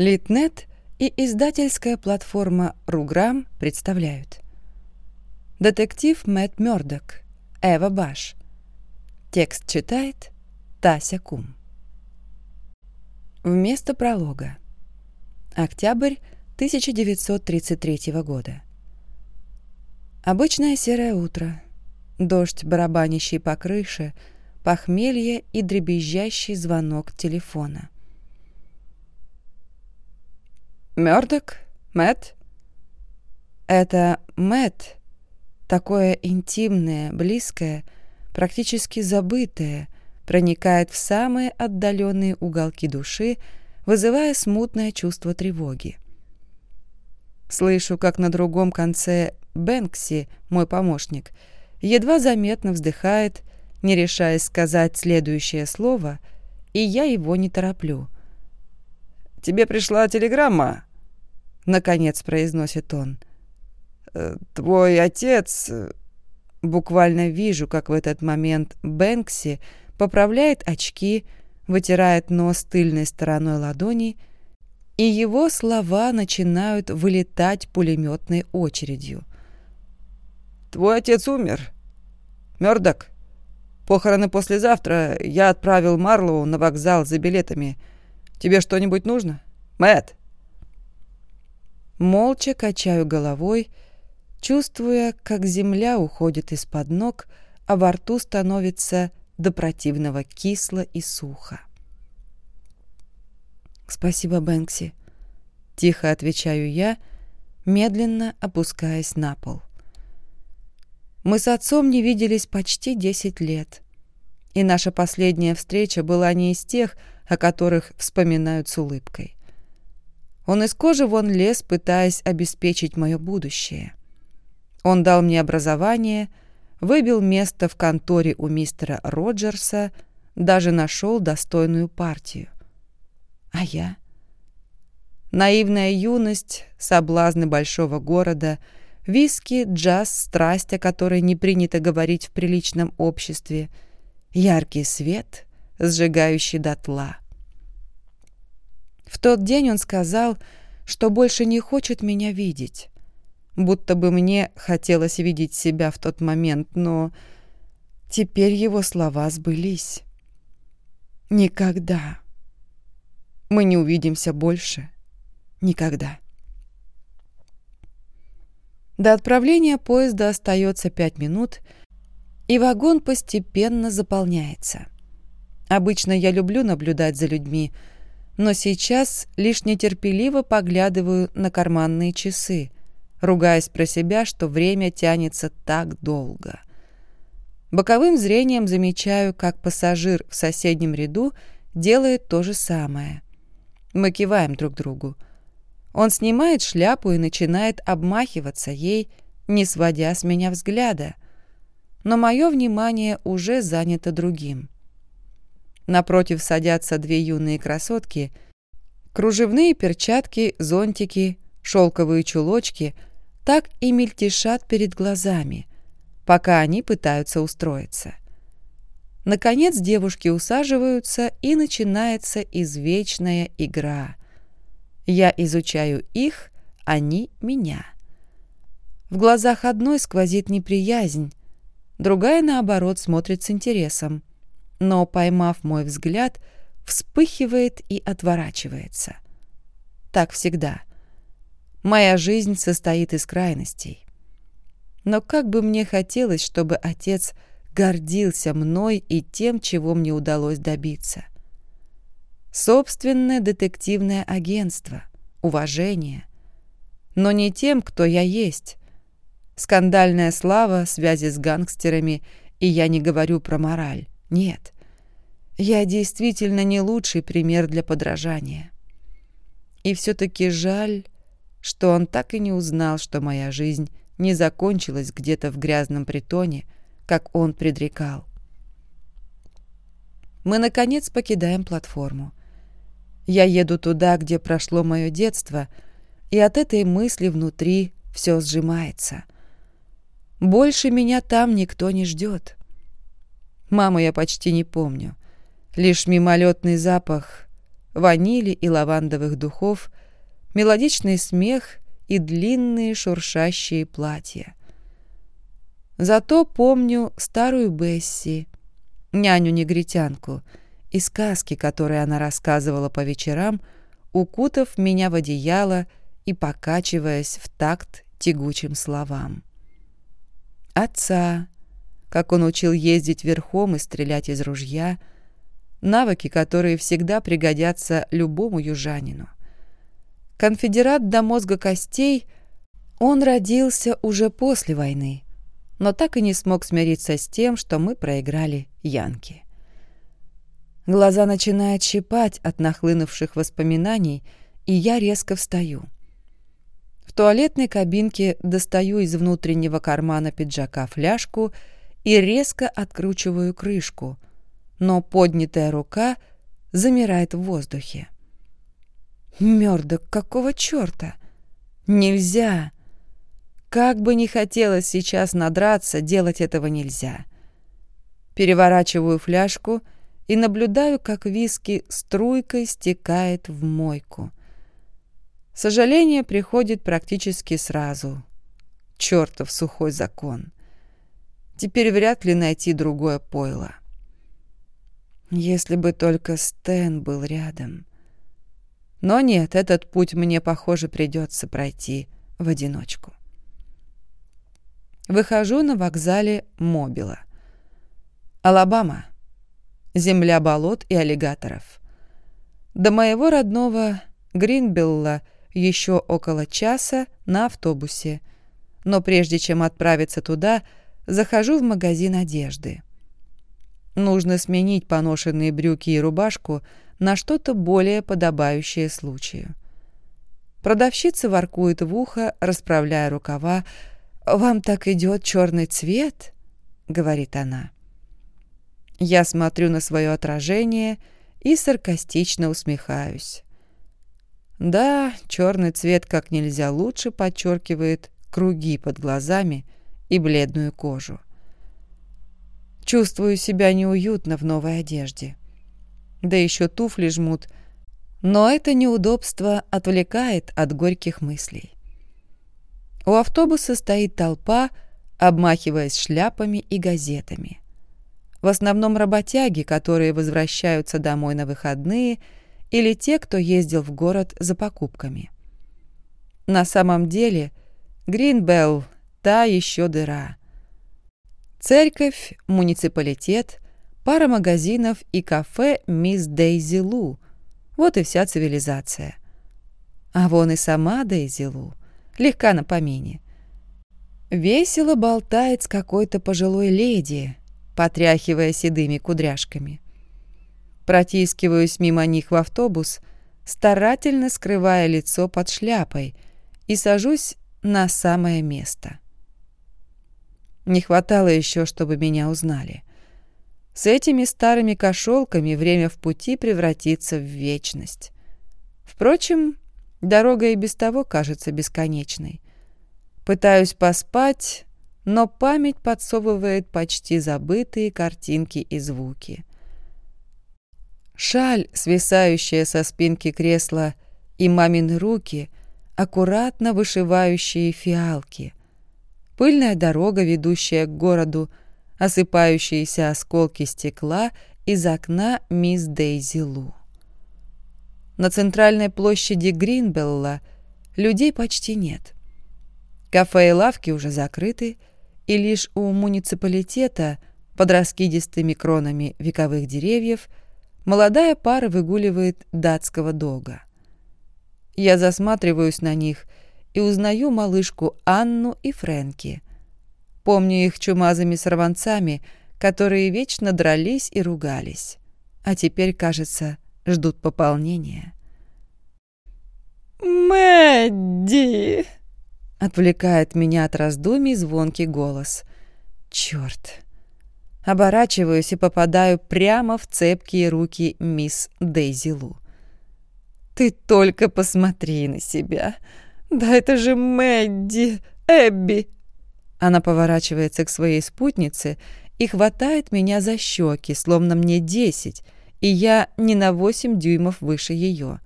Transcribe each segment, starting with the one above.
Литнет и издательская платформа «Руграм» представляют Детектив Мэтт Мёрдок, Эва Баш. Текст читает Тася Кум. Вместо пролога. Октябрь 1933 года. Обычное серое утро. Дождь, барабанящий по крыше, похмелье и дребезжащий звонок телефона. Мёрдок? Мэтт?» Это Мэтт, такое интимное, близкое, практически забытое, проникает в самые отдаленные уголки души, вызывая смутное чувство тревоги. Слышу, как на другом конце Бэнкси, мой помощник, едва заметно вздыхает, не решаясь сказать следующее слово, и я его не тороплю. «Тебе пришла телеграмма?» — наконец произносит он. «Э, «Твой отец...» э, Буквально вижу, как в этот момент Бэнкси поправляет очки, вытирает нос тыльной стороной ладони, и его слова начинают вылетать пулеметной очередью. «Твой отец умер. Мёрдок. Похороны послезавтра. Я отправил Марлоу на вокзал за билетами. Тебе что-нибудь нужно? Мэтт?» Молча качаю головой, чувствуя, как земля уходит из-под ног, а во рту становится до противного кисло и сухо. «Спасибо, Бэнкси», — тихо отвечаю я, медленно опускаясь на пол. Мы с отцом не виделись почти десять лет, и наша последняя встреча была не из тех, о которых вспоминают с улыбкой. Он из кожи вон лез, пытаясь обеспечить мое будущее. Он дал мне образование, выбил место в конторе у мистера Роджерса, даже нашел достойную партию. А я? Наивная юность, соблазны большого города, виски, джаз, страсть, о которой не принято говорить в приличном обществе, яркий свет, сжигающий дотла. В тот день он сказал, что больше не хочет меня видеть. Будто бы мне хотелось видеть себя в тот момент, но теперь его слова сбылись. Никогда. Мы не увидимся больше. Никогда. До отправления поезда остается пять минут, и вагон постепенно заполняется. Обычно я люблю наблюдать за людьми, но сейчас лишь нетерпеливо поглядываю на карманные часы, ругаясь про себя, что время тянется так долго. Боковым зрением замечаю, как пассажир в соседнем ряду делает то же самое. Мы киваем друг другу. Он снимает шляпу и начинает обмахиваться ей, не сводя с меня взгляда. Но мое внимание уже занято другим. Напротив садятся две юные красотки. Кружевные перчатки, зонтики, шелковые чулочки так и мельтешат перед глазами, пока они пытаются устроиться. Наконец девушки усаживаются, и начинается извечная игра. Я изучаю их, они меня. В глазах одной сквозит неприязнь, другая, наоборот, смотрит с интересом но, поймав мой взгляд, вспыхивает и отворачивается. Так всегда. Моя жизнь состоит из крайностей. Но как бы мне хотелось, чтобы отец гордился мной и тем, чего мне удалось добиться. Собственное детективное агентство, уважение. Но не тем, кто я есть. Скандальная слава, связи с гангстерами, и я не говорю про мораль. Нет, я действительно не лучший пример для подражания. И все-таки жаль, что он так и не узнал, что моя жизнь не закончилась где-то в грязном притоне, как он предрекал. Мы, наконец, покидаем платформу. Я еду туда, где прошло мое детство, и от этой мысли внутри все сжимается. Больше меня там никто не ждет. Маму я почти не помню. Лишь мимолетный запах, ванили и лавандовых духов, мелодичный смех и длинные шуршащие платья. Зато помню старую Бесси, няню-негритянку, и сказки, которые она рассказывала по вечерам, укутав меня в одеяло и покачиваясь в такт тягучим словам. Отца, как он учил ездить верхом и стрелять из ружья, навыки, которые всегда пригодятся любому южанину. Конфедерат до мозга костей, он родился уже после войны, но так и не смог смириться с тем, что мы проиграли Янки. Глаза начинают щипать от нахлынувших воспоминаний, и я резко встаю. В туалетной кабинке достаю из внутреннего кармана пиджака фляжку и резко откручиваю крышку, но поднятая рука замирает в воздухе. Мёрдок, какого чёрта? Нельзя! Как бы ни хотелось сейчас надраться, делать этого нельзя. Переворачиваю фляжку и наблюдаю, как виски струйкой стекает в мойку. Сожаление приходит практически сразу. Чёртов сухой закон. Теперь вряд ли найти другое пойло. Если бы только Стэн был рядом. Но нет, этот путь мне, похоже, придется пройти в одиночку. Выхожу на вокзале Мобила. Алабама. Земля болот и аллигаторов. До моего родного Гринбелла еще около часа на автобусе. Но прежде чем отправиться туда, захожу в магазин одежды. Нужно сменить поношенные брюки и рубашку на что-то более подобающее случаю. Продавщица воркует в ухо, расправляя рукава. «Вам так идет черный цвет?» — говорит она. Я смотрю на свое отражение и саркастично усмехаюсь. Да, черный цвет как нельзя лучше подчеркивает круги под глазами и бледную кожу. Чувствую себя неуютно в новой одежде да еще туфли жмут, но это неудобство отвлекает от горьких мыслей. У автобуса стоит толпа, обмахиваясь шляпами и газетами. В основном работяги, которые возвращаются домой на выходные, или те, кто ездил в город за покупками. На самом деле Гринбелл – та еще дыра. Церковь, муниципалитет, пара магазинов и кафе «Мисс Дейзи Лу». Вот и вся цивилизация. А вон и сама Дейзи Лу, легка на помине. Весело болтает с какой-то пожилой леди, потряхивая седыми кудряшками. Протискиваюсь мимо них в автобус, старательно скрывая лицо под шляпой, и сажусь на самое место. Не хватало еще, чтобы меня узнали. С этими старыми кошелками время в пути превратится в вечность. Впрочем, дорога и без того кажется бесконечной. Пытаюсь поспать, но память подсовывает почти забытые картинки и звуки. Шаль, свисающая со спинки кресла, и мамины руки, аккуратно вышивающие фиалки. Пыльная дорога, ведущая к городу, осыпающиеся осколки стекла из окна мисс Дейзи Лу. На центральной площади Гринбелла людей почти нет. Кафе и лавки уже закрыты, и лишь у муниципалитета под раскидистыми кронами вековых деревьев молодая пара выгуливает датского дога. Я засматриваюсь на них и узнаю малышку Анну и Фрэнки – Помню их чумазыми сорванцами, которые вечно дрались и ругались. А теперь, кажется, ждут пополнения. «Мэдди!» — отвлекает меня от раздумий звонкий голос. «Чёрт!» Оборачиваюсь и попадаю прямо в цепкие руки мисс Дейзи Лу. «Ты только посмотри на себя! Да это же Мэдди! Эбби! Она поворачивается к своей спутнице и хватает меня за щеки, словно мне десять, и я не на восемь дюймов выше ее.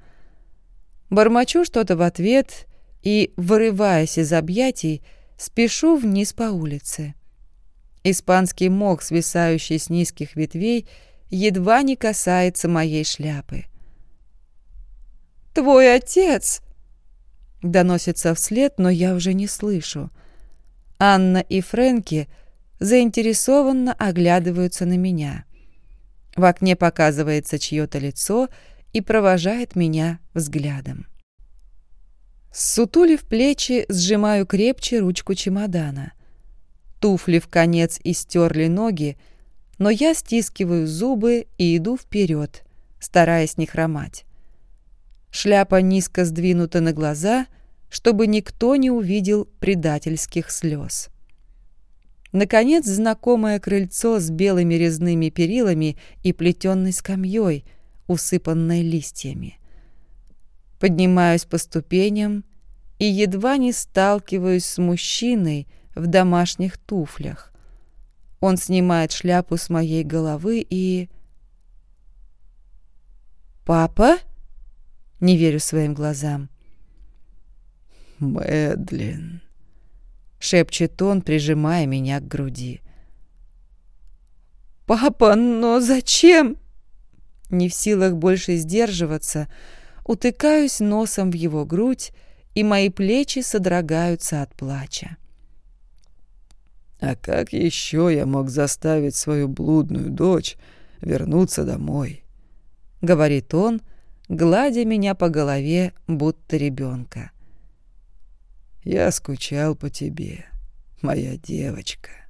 Бормочу что-то в ответ и, вырываясь из объятий, спешу вниз по улице. Испанский мох, свисающий с низких ветвей, едва не касается моей шляпы. «Твой отец!» Доносится вслед, но я уже не слышу. Анна и Фрэнки заинтересованно оглядываются на меня. В окне показывается чье-то лицо и провожает меня взглядом. Сутулив плечи, сжимаю крепче ручку чемодана. Туфли в конец истерли ноги, но я стискиваю зубы и иду вперед, стараясь не хромать. Шляпа низко сдвинута на глаза, чтобы никто не увидел предательских слез. Наконец, знакомое крыльцо с белыми резными перилами и плетенной скамьей, усыпанной листьями. Поднимаюсь по ступеням и едва не сталкиваюсь с мужчиной в домашних туфлях. Он снимает шляпу с моей головы и... «Папа?» Не верю своим глазам. «Мэдлин», — шепчет он, прижимая меня к груди. «Папа, но зачем?» Не в силах больше сдерживаться, утыкаюсь носом в его грудь, и мои плечи содрогаются от плача. «А как еще я мог заставить свою блудную дочь вернуться домой?» — говорит он, — гладя меня по голове, будто ребенка. «Я скучал по тебе, моя девочка».